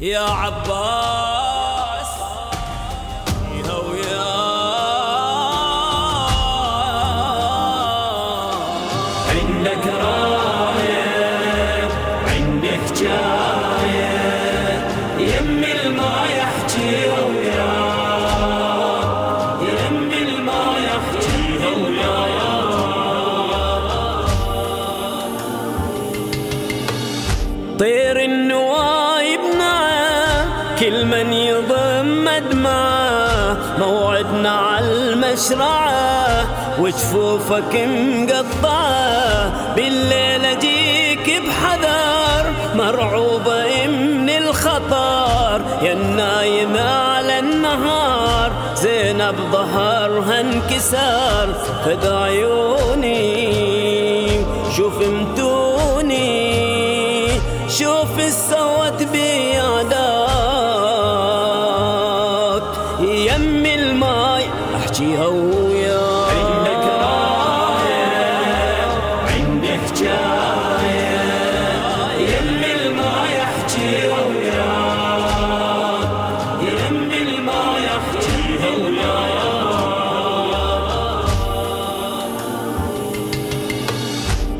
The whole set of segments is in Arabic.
يا عباس. كل من يضم دمعه موعدنا على المشرعة وجفوفك مقطعة بالليل أجيك بحذر. مرعوبة من الخطر يا النايم على النهار. زينب ظهرها انكسر خد عيوني شوف متوني شوف السوت بيادك الماء يحكي ويا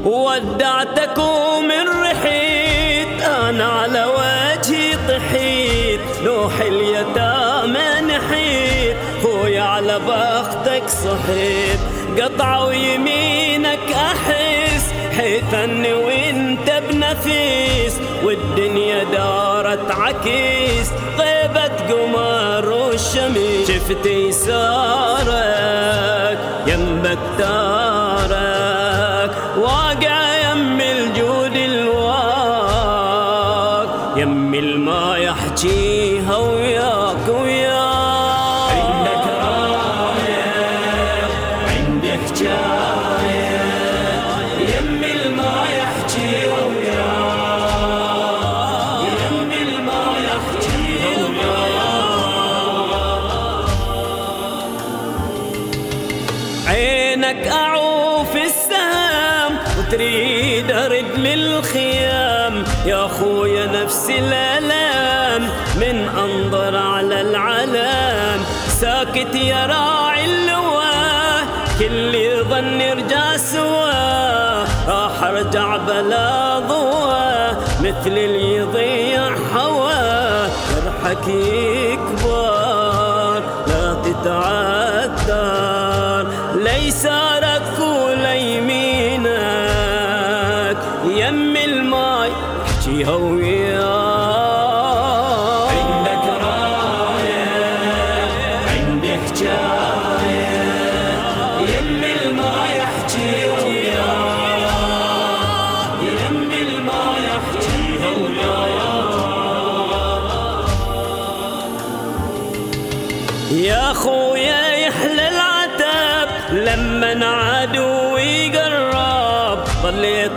ودعتك ومن أنا على وجهي طحيت نحيت على بختك صحيت قطعة ويمينك احس حيثني وانت بنفيس والدنيا دارت عكيس غيبة قمر والشمس شفت يسارك يمك تارك واقع يم الجود الواق يم الما يحجيها عينك أعوف السهم وتريد أرد للخيام يا خويا نفس الألم من أنظر على العلم ساكت يا راعي اللواه كل يظن يرجع سوا راح ارجع بلا ضوى مثل اللي يضيع هوا جرحك يكبر. يم الماي احكيها وياك عندك راية عندك جاية يمي الماء يحكي ويا يمي الماء يحكي ويا يا خويا يحلى العتب لما قرب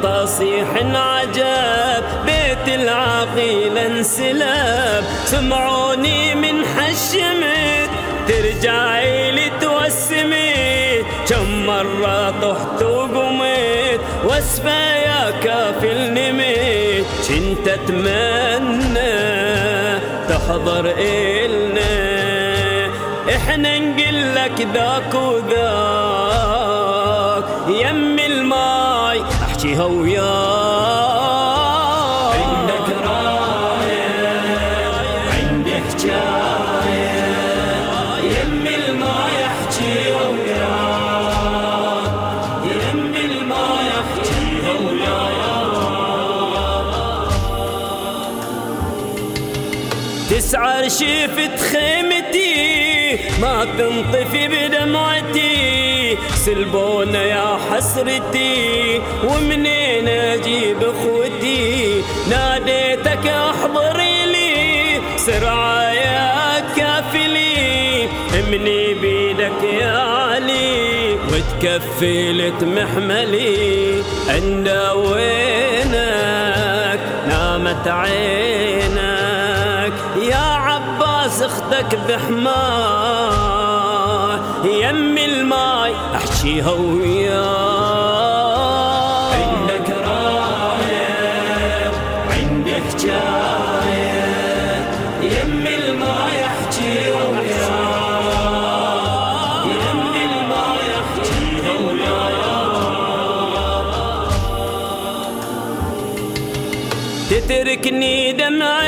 ظليت اصيح عجب بيت العقيل انسلب سمعوني من حشمت ترجعي لي توسمي كم مرة طحت وقمت واسفة يا كافل نميت كنت أتمنى تحضر إلنا. إحنا نقول لك ذاك وذاك. احكيها وياك عندك راية عندك جاية. يمي الماء يحكي ويا يمي الماء يحكي ويا تسعر شفت خيمتي ما تنطفي بدمعتي. سلبونا يا حسرتي ومنين أجيب اخوتي ناديتك أحضري لي سرعة يا كافلي إمني بيدك يا علي وتكفلت محملي. عند وينك؟ نامت عينك. وسختك بحمار. يم الماي أحشيها وياه عندك رايب عندك جايب يم الماي أحشيها وياه يم الماي أحشيها وياه تتركني دمعي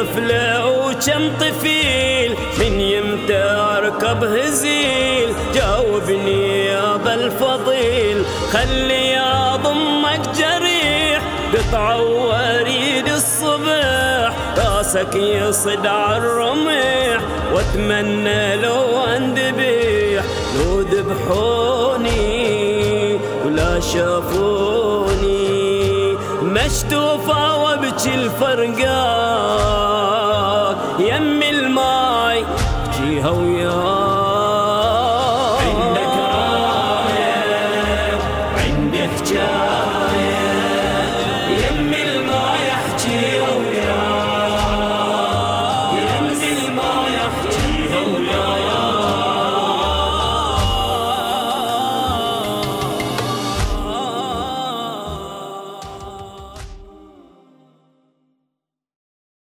طفلة وكم طفيل من يمتى اركب هزيل جاوبني يا ابا الفضيل خلي اضمك جريح. قطعة واريد الصبح راسك يصد الرمح واتمنى لو اندبيح لو ذبحوني ولا شافوني. مشتوفة وابكي الفرقات يم الماي جيها